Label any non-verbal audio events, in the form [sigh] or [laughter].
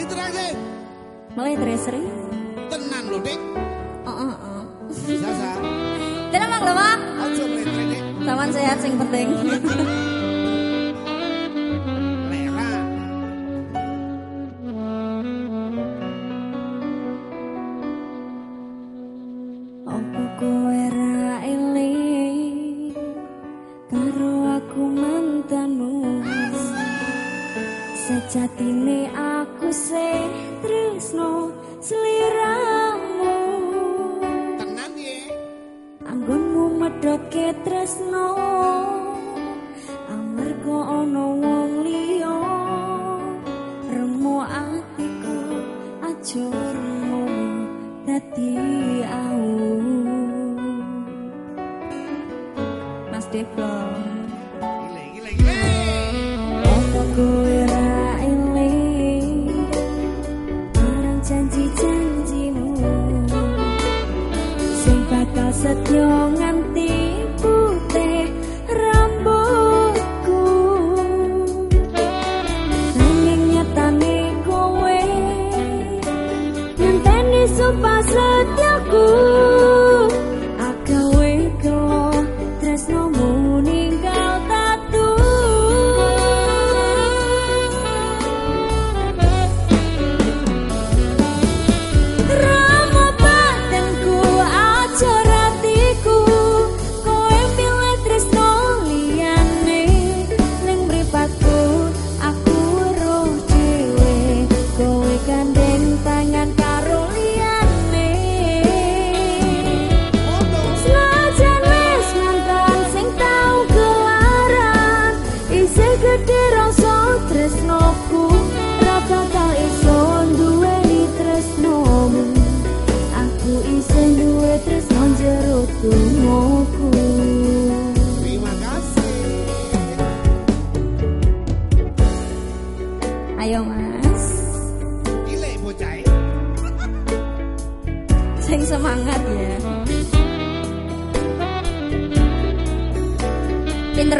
Interaksi. Mulai Tresri. Tenan lho, Dik. Heeh, heeh. Sasa. Tenan Mang lho, Pak. Aja mletre, Dik. Saman sehat sing penting. [laughs] sliramu tenan ye eh? anggonmu medhoke tresno. Amarga ana wong liya. Remu atiku ajurmu dadi au. Mas Debro lupa setiaku sing semangat ya. Hmm. Pinter